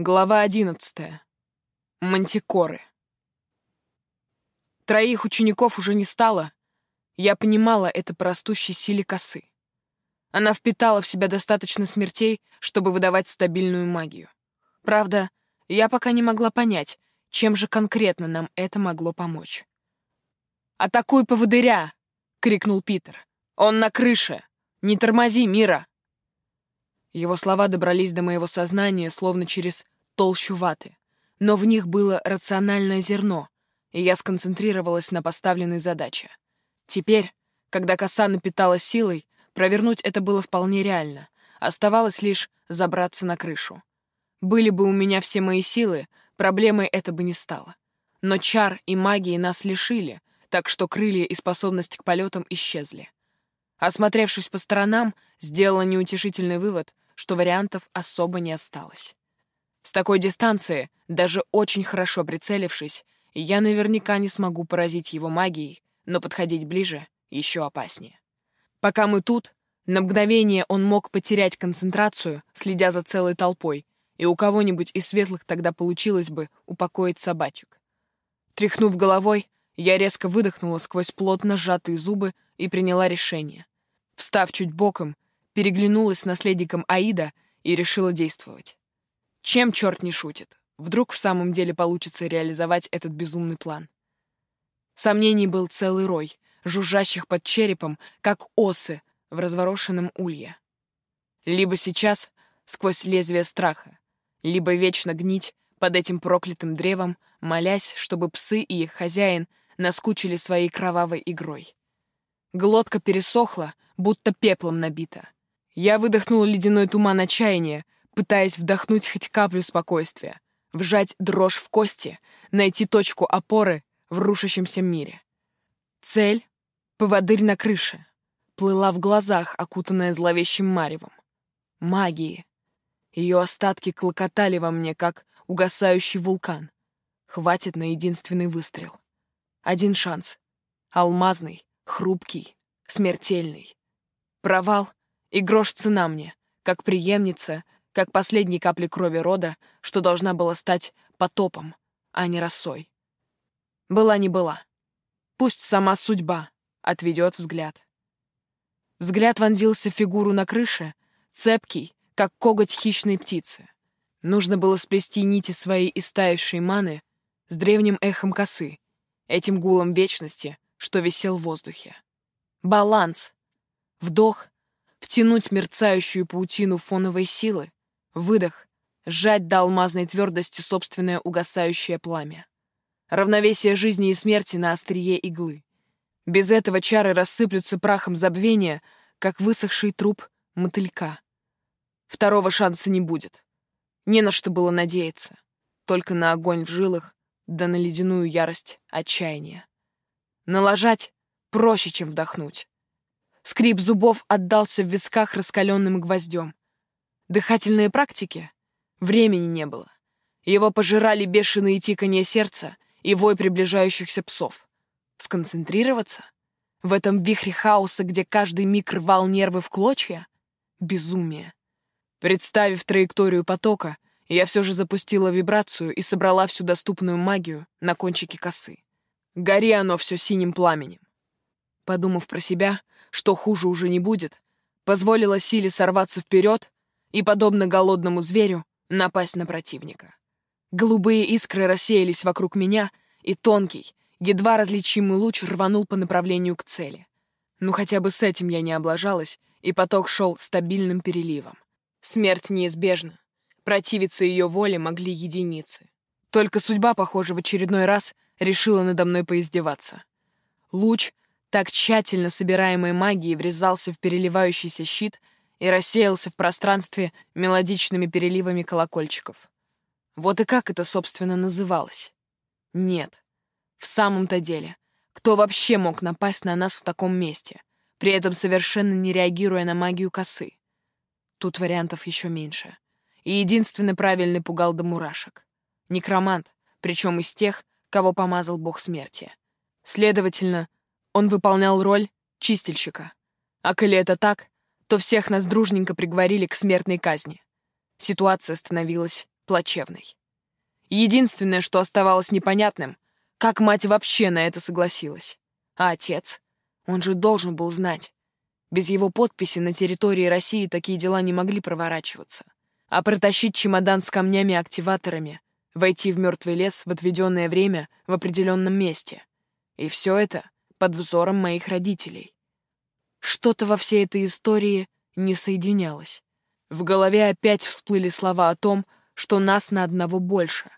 Глава одиннадцатая. Мантикоры. Троих учеников уже не стало. Я понимала это по растущей силе косы. Она впитала в себя достаточно смертей, чтобы выдавать стабильную магию. Правда, я пока не могла понять, чем же конкретно нам это могло помочь. «Атакуй поводыря!» — крикнул Питер. «Он на крыше! Не тормози, Мира!» Его слова добрались до моего сознания, словно через толщу ваты. Но в них было рациональное зерно, и я сконцентрировалась на поставленной задаче. Теперь, когда коса напиталась силой, провернуть это было вполне реально. Оставалось лишь забраться на крышу. Были бы у меня все мои силы, проблемой это бы не стало. Но чар и магии нас лишили, так что крылья и способность к полетам исчезли. Осмотревшись по сторонам, сделала неутешительный вывод, что вариантов особо не осталось. С такой дистанции, даже очень хорошо прицелившись, я наверняка не смогу поразить его магией, но подходить ближе еще опаснее. Пока мы тут, на мгновение он мог потерять концентрацию, следя за целой толпой, и у кого-нибудь из светлых тогда получилось бы упокоить собачек. Тряхнув головой, я резко выдохнула сквозь плотно сжатые зубы и приняла решение. Встав чуть боком, переглянулась с наследником Аида и решила действовать. Чем черт не шутит? Вдруг в самом деле получится реализовать этот безумный план. Сомнений был целый рой, жужжащих под черепом, как осы в разворошенном улье. Либо сейчас, сквозь лезвие страха, либо вечно гнить под этим проклятым древом, молясь, чтобы псы и их хозяин наскучили своей кровавой игрой. Глотка пересохла, будто пеплом набита. Я выдохнула ледяной туман отчаяния, пытаясь вдохнуть хоть каплю спокойствия, вжать дрожь в кости, найти точку опоры в рушащемся мире. Цель — поводырь на крыше, плыла в глазах, окутанная зловещим маревом. Магии. Ее остатки клокотали во мне, как угасающий вулкан. Хватит на единственный выстрел. Один шанс. Алмазный, хрупкий, смертельный. Провал и грош цена мне, как преемница, как последней капли крови рода, что должна была стать потопом, а не росой. Была не была. Пусть сама судьба отведет взгляд. Взгляд вонзился в фигуру на крыше, цепкий, как коготь хищной птицы. Нужно было сплести нити своей истаившей маны с древним эхом косы, этим гулом вечности, что висел в воздухе. Баланс. Вдох, втянуть мерцающую паутину фоновой силы, выдох, сжать до алмазной твердости собственное угасающее пламя. Равновесие жизни и смерти на острие иглы. Без этого чары рассыплются прахом забвения, как высохший труп мотылька. Второго шанса не будет. Не на что было надеяться. Только на огонь в жилах, да на ледяную ярость отчаяния. Налажать проще, чем вдохнуть. Скрип зубов отдался в висках раскаленным гвоздем. Дыхательные практики? Времени не было. Его пожирали бешеные тиканье сердца и вой приближающихся псов. Сконцентрироваться? В этом вихре хаоса, где каждый миг рвал нервы в клочья? Безумие. Представив траекторию потока, я все же запустила вибрацию и собрала всю доступную магию на кончике косы. Гори оно все синим пламенем. Подумав про себя, что хуже уже не будет, позволила силе сорваться вперед и, подобно голодному зверю, напасть на противника. Голубые искры рассеялись вокруг меня, и тонкий, едва различимый луч рванул по направлению к цели. Ну хотя бы с этим я не облажалась, и поток шел стабильным переливом. Смерть неизбежна. Противиться ее воле могли единицы. Только судьба, похоже, в очередной раз решила надо мной поиздеваться. Луч так тщательно собираемой магией врезался в переливающийся щит и рассеялся в пространстве мелодичными переливами колокольчиков. Вот и как это, собственно, называлось? Нет. В самом-то деле, кто вообще мог напасть на нас в таком месте, при этом совершенно не реагируя на магию косы? Тут вариантов еще меньше. И единственный правильный пугал до мурашек. Некромант, причем из тех, кого помазал бог смерти. Следовательно, он выполнял роль чистильщика. А коли это так, то всех нас дружненько приговорили к смертной казни. Ситуация становилась плачевной. Единственное, что оставалось непонятным, как мать вообще на это согласилась. А отец? Он же должен был знать. Без его подписи на территории России такие дела не могли проворачиваться. А протащить чемодан с камнями-активаторами, войти в мертвый лес в отведенное время в определенном месте. И все это под взором моих родителей. Что-то во всей этой истории не соединялось. В голове опять всплыли слова о том, что нас на одного больше.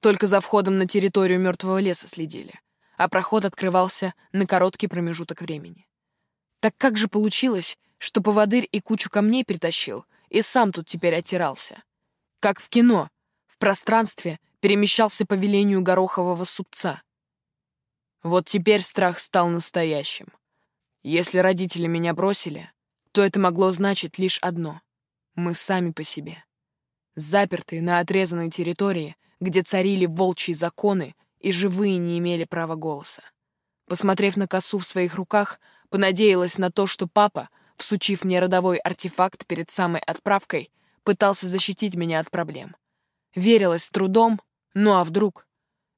Только за входом на территорию мертвого леса следили, а проход открывался на короткий промежуток времени. Так как же получилось, что поводырь и кучу камней притащил, и сам тут теперь оттирался? Как в кино, в пространстве перемещался по велению горохового супца. Вот теперь страх стал настоящим. Если родители меня бросили, то это могло значить лишь одно — мы сами по себе. Запертые на отрезанной территории — где царили волчьи законы, и живые не имели права голоса. Посмотрев на косу в своих руках, понадеялась на то, что папа, всучив мне родовой артефакт перед самой отправкой, пытался защитить меня от проблем. Верилась трудом, ну а вдруг?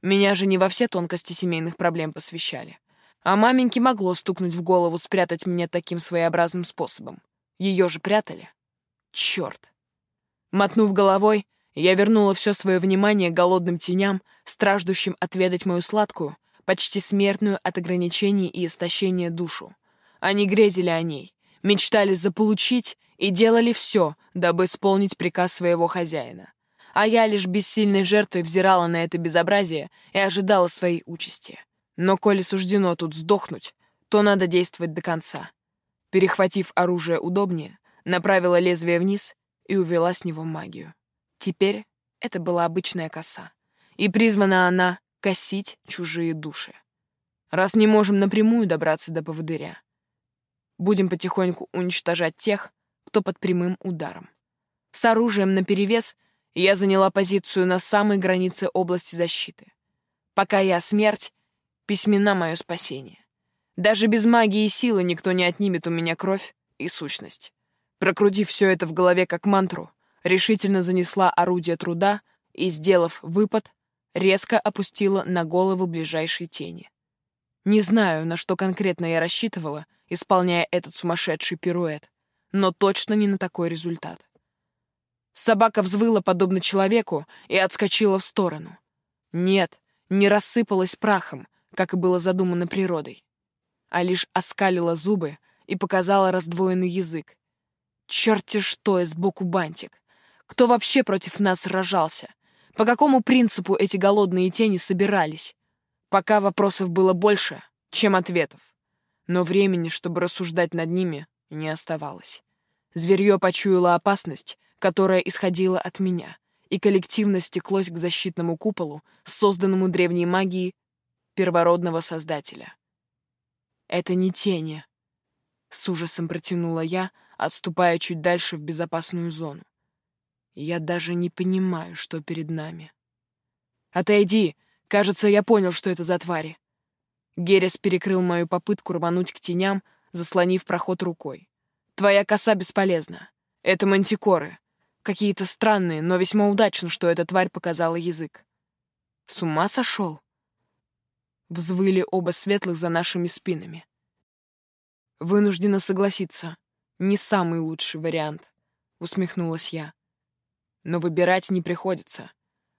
Меня же не во все тонкости семейных проблем посвящали. А маменьке могло стукнуть в голову спрятать меня таким своеобразным способом. Ее же прятали. Черт. Мотнув головой, я вернула все свое внимание голодным теням, страждущим отведать мою сладкую, почти смертную от ограничений и истощения душу. Они грезили о ней, мечтали заполучить и делали все, дабы исполнить приказ своего хозяина. А я лишь бессильной жертвой взирала на это безобразие и ожидала своей участи. Но коли суждено тут сдохнуть, то надо действовать до конца. Перехватив оружие удобнее, направила лезвие вниз и увела с него магию. Теперь это была обычная коса, и призвана она косить чужие души. Раз не можем напрямую добраться до поводыря, будем потихоньку уничтожать тех, кто под прямым ударом. С оружием наперевес я заняла позицию на самой границе области защиты. Пока я смерть, письмена мое спасение. Даже без магии и силы никто не отнимет у меня кровь и сущность. Прокрутив все это в голове как мантру, решительно занесла орудие труда и, сделав выпад, резко опустила на голову ближайшей тени. Не знаю, на что конкретно я рассчитывала, исполняя этот сумасшедший пируэт, но точно не на такой результат. Собака взвыла подобно человеку и отскочила в сторону. Нет, не рассыпалась прахом, как и было задумано природой, а лишь оскалила зубы и показала раздвоенный язык. Черти что, и сбоку бантик. Кто вообще против нас сражался? По какому принципу эти голодные тени собирались? Пока вопросов было больше, чем ответов. Но времени, чтобы рассуждать над ними, не оставалось. Зверье почуяло опасность, которая исходила от меня, и коллективно стеклось к защитному куполу, созданному древней магией первородного создателя. «Это не тени», — с ужасом протянула я, отступая чуть дальше в безопасную зону. Я даже не понимаю, что перед нами. «Отойди! Кажется, я понял, что это за твари!» Герес перекрыл мою попытку рвануть к теням, заслонив проход рукой. «Твоя коса бесполезна. Это мантикоры. Какие-то странные, но весьма удачно, что эта тварь показала язык. С ума сошел?» Взвыли оба светлых за нашими спинами. «Вынуждена согласиться. Не самый лучший вариант», — усмехнулась я но выбирать не приходится.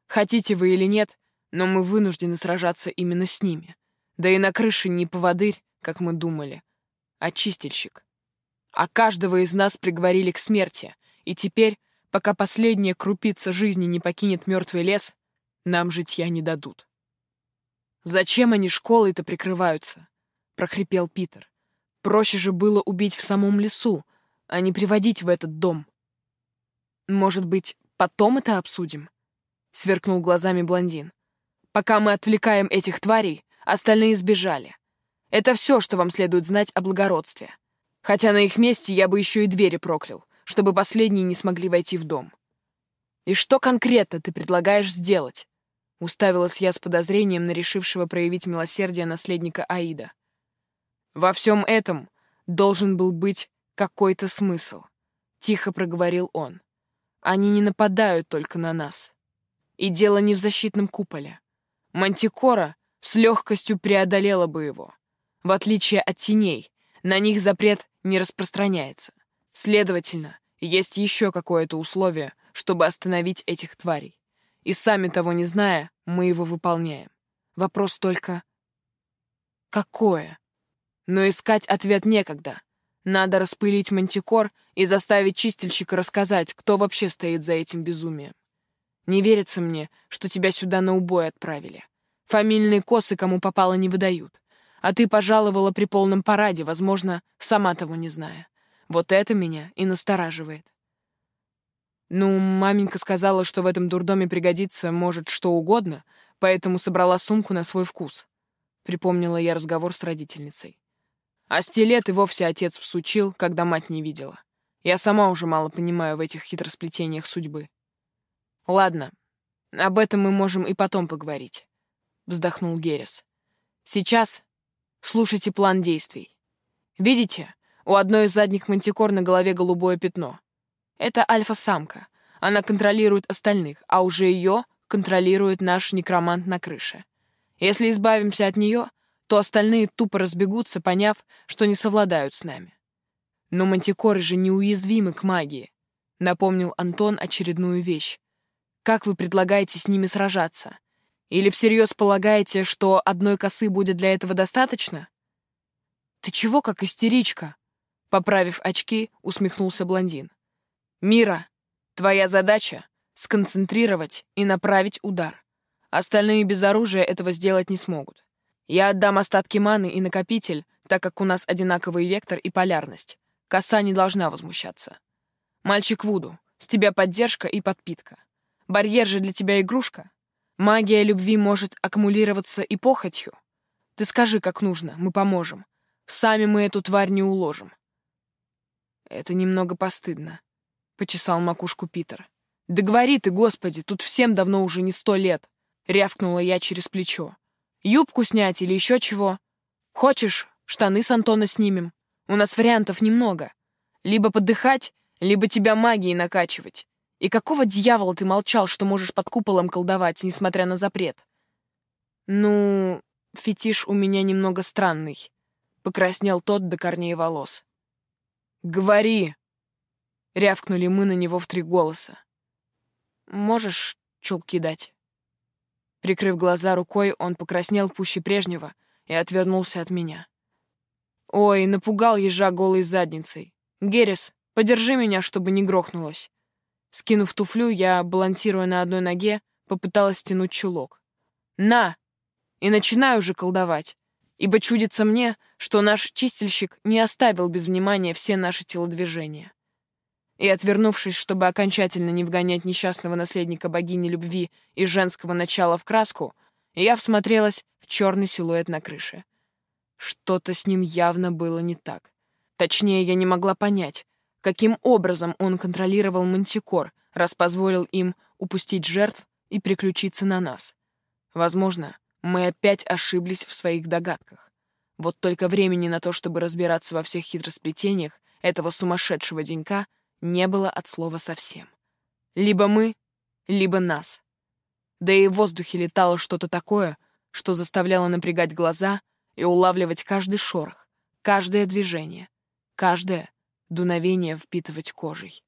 Хотите вы или нет, но мы вынуждены сражаться именно с ними. Да и на крыше не поводырь, как мы думали, а чистильщик. А каждого из нас приговорили к смерти, и теперь, пока последняя крупица жизни не покинет мертвый лес, нам житья не дадут. «Зачем они школой-то прикрываются?» — прохрипел Питер. «Проще же было убить в самом лесу, а не приводить в этот дом. Может быть, Потом это обсудим», — сверкнул глазами блондин. «Пока мы отвлекаем этих тварей, остальные сбежали. Это все, что вам следует знать о благородстве. Хотя на их месте я бы еще и двери проклял, чтобы последние не смогли войти в дом». «И что конкретно ты предлагаешь сделать?» Уставилась я с подозрением на решившего проявить милосердие наследника Аида. «Во всем этом должен был быть какой-то смысл», — тихо проговорил он. они не нападают только на нас. И дело не в защитном куполе. Мантикора с легкостью преодолела бы его. В отличие от теней, на них запрет не распространяется. Следовательно, есть еще какое-то условие, чтобы остановить этих тварей. И сами того не зная, мы его выполняем. Вопрос только — какое? Но искать ответ некогда. Надо распылить мантикор и заставить чистильщика рассказать, кто вообще стоит за этим безумием. Не верится мне, что тебя сюда на убой отправили. Фамильные косы кому попало не выдают. А ты пожаловала при полном параде, возможно, сама того не зная. Вот это меня и настораживает. Ну, маменька сказала, что в этом дурдоме пригодится, может, что угодно, поэтому собрала сумку на свой вкус. Припомнила я разговор с родительницей. А стилет и вовсе отец всучил, когда мать не видела. Я сама уже мало понимаю в этих хитросплетениях судьбы. Ладно, об этом мы можем и потом поговорить, вздохнул Герес. Сейчас слушайте план действий. Видите, у одной из задних мантикор на голове голубое пятно. Это альфа-самка. Она контролирует остальных, а уже ее контролирует наш некромант на крыше. Если избавимся от нее, то остальные тупо разбегутся, поняв, что не совладают с нами. Но мантикоры же неуязвимы к магии, напомнил Антон очередную вещь. Как вы предлагаете с ними сражаться? Или всерьез полагаете, что одной косы будет для этого достаточно? Ты чего как истеричка? Поправив очки, усмехнулся блондин. Мира, твоя задача — сконцентрировать и направить удар. Остальные без оружия этого сделать не смогут. Я отдам остатки маны и накопитель, так как у нас одинаковый вектор и полярность. Коса не должна возмущаться. Мальчик Вуду, с тебя поддержка и подпитка. Барьер же для тебя игрушка. Магия любви может аккумулироваться и похотью. Ты скажи, как нужно, мы поможем. Сами мы эту тварь не уложим. Это немного постыдно, — почесал макушку Питер. Да говори ты, господи, тут всем давно уже не сто лет, — рявкнула я через плечо. Юбку снять или еще чего? Хочешь, штаны с Антона снимем? У нас вариантов немного. Либо подыхать, либо тебя магией накачивать. И какого дьявола ты молчал, что можешь под куполом колдовать, несмотря на запрет? Ну, фетиш у меня немного странный. Покраснел тот до корней волос. Говори! Рявкнули мы на него в три голоса. Можешь чулки дать? Прикрыв глаза рукой, он покраснел пуще прежнего и отвернулся от меня. Ой, напугал ежа голой задницей. Герес, подержи меня, чтобы не грохнулось. Скинув туфлю, я, балансируя на одной ноге, попыталась стянуть чулок. «На!» И начинаю уже колдовать, ибо чудится мне, что наш чистильщик не оставил без внимания все наши телодвижения. И, отвернувшись, чтобы окончательно не вгонять несчастного наследника богини любви и женского начала в краску, я всмотрелась в черный силуэт на крыше. Что-то с ним явно было не так. Точнее, я не могла понять, Каким образом он контролировал мантикор, раз позволил им упустить жертв и приключиться на нас? Возможно, мы опять ошиблись в своих догадках. Вот только времени на то, чтобы разбираться во всех хитросплетениях этого сумасшедшего денька, не было от слова совсем. Либо мы, либо нас. Да и в воздухе летало что-то такое, что заставляло напрягать глаза и улавливать каждый шорох, каждое движение, каждое дуновение впитывать кожей.